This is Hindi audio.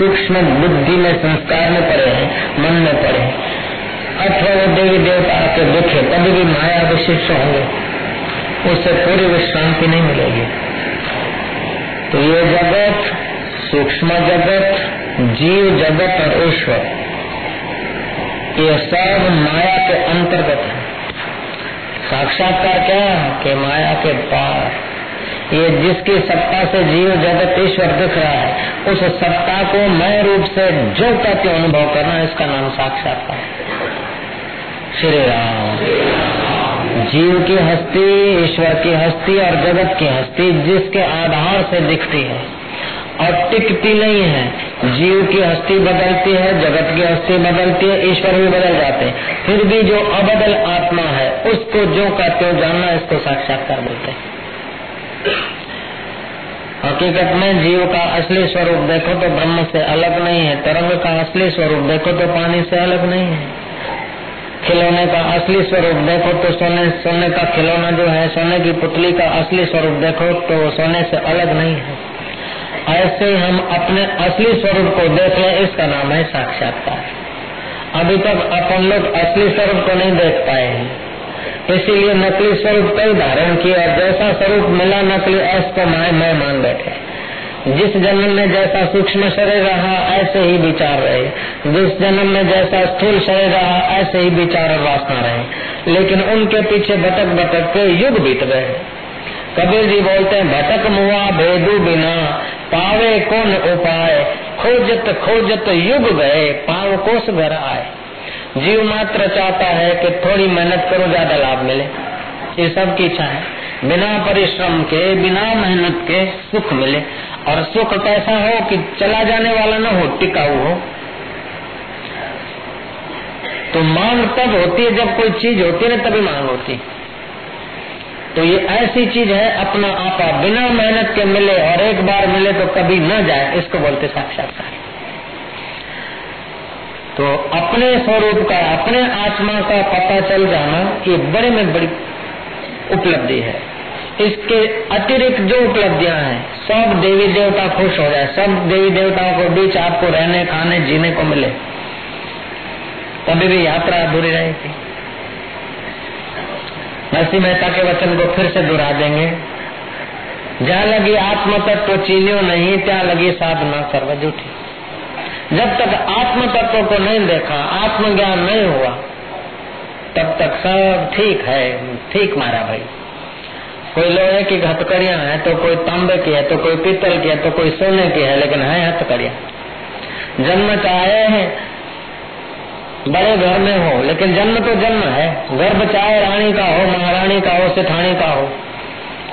सूक्ष्म बुद्धि में, संस्कार में पड़े हैं, मन में पड़े अथवा वो देवी देवता के दुखे कभी भी माया विशिष्ट होंगे। उससे पूरी विश्रांति नहीं मिलेगी। तो ये जगत, सूक्ष्म जगत, जीव जगत और ईश्वर, ये सब माया के अंतर्गत है। साक्षात्कार क्या है? कि माया के पार ये जिसकी सत्ता से जीव जगत ईश्वर दिख रहा है, उस सत्ता को मय रूप से जो कहते अनुभव करना इसका नाम साक्षात्कार श्री राम। जीव की हस्ती ईश्वर की हस्ती और जगत की हस्ती जिसके आधार से दिखती है। और टिकती नहीं है। जीव की हस्ती बदलती है, जगत की हस्ती बदलती है, ईश्वर भी बदल जाते हैं। फिर भी जो अबदल आत्मा है, उसको जो कहते हो, जानना इसको साक्षात्कार बोलते हैं। हकीकत में जीव का असली स्वरूप देखो तो ब्रह्म से अलग नहीं है, तरंग का असली स्वरूप देखो तो पानी से अलग नहीं है। खिलौने का असली स्वरूप देखो तो सोने सोने का खिलौना जो है, सोने की पुतली का असली स्वरूप देखो तो सोने से अलग नहीं है। ऐसे हम अपने असली स्वरूप को देख लें, इसका नाम है साक्षात्कार। अभी तक अपन लोग असली स्वरूप को नहीं देख पाए हैं। इसीलिए नकली स्वरूप कई धारण किया जैसा स्वरूप मिला नकली ऐसा माए मैं मान बैठे। जिस जन्म में जैसा सूक्ष्म शरीर रहा, ऐसे ही विचार रहे। जिस जन्म में जैसा स्थूल शरीर रहा, ऐसे ही विचार और वासना रहे। लेकिन उनके पीछे भटक भटक के युग बीत गए। कबीर जी बोलते हैं, भटक मुआ भेदू बिना, पावे कौन उपाय? खोजत खोजत युग गए, पाव कोस घर आए। जीव मात्र चाहता है कि थोड़ी मेहनत करो, ज़्यादा लाभ मिले। ये सब की इच्छा है। बिना परिश्रम के, बिना मेहनत के सुख मिले। और सुख कैसा हो कि चला जाने वाला न हो टिकाऊ हो। तो मांग तब होती है जब कोई चीज़ होती है ना, तभी मांग होती तो ये ऐसी चीज़ है, अपना आपा बिना मेहनत के मिले और एक बार मिले तो कभी न जाए, इसको बोलते साक्षात्कार। तो अपने स्वरूप का, अपने आत्मा का पता चल जाना ये बड़े में बड़ी उपलब्धि है। इसके अतिरिक्त जो उपलब्धियाँ हैं, सब देवी देवता खुश हो जाए, सब देवी देवताओं के बीच आपको रहने, खाने, जीने को मिले। तभी भी यात्रा अधूरी रहेगी। नरसिंह मेहता के वचन को फिर से दोहरा देंगे। जहाँ लगी आत्म तत्व तो चीनियो नहीं, त्या लगी साधना सर्व जूठी जब तक आत्म तत्व को नहीं देखा, आत्मज्ञान नहीं हुआ, तब तक सब ठीक है, ठीक मारा भाई। कोई लोहे की हथकड़िया है तो कोई तांबे की है तो कोई पीतल की है तो कोई सोने की है, लेकिन है हथकड़िया जन्म चाहे है, बड़े घर में हो, लेकिन जन्म तो जन्म है। गर्भ चाहे रानी का हो, महारानी का हो, सिठानी का हो।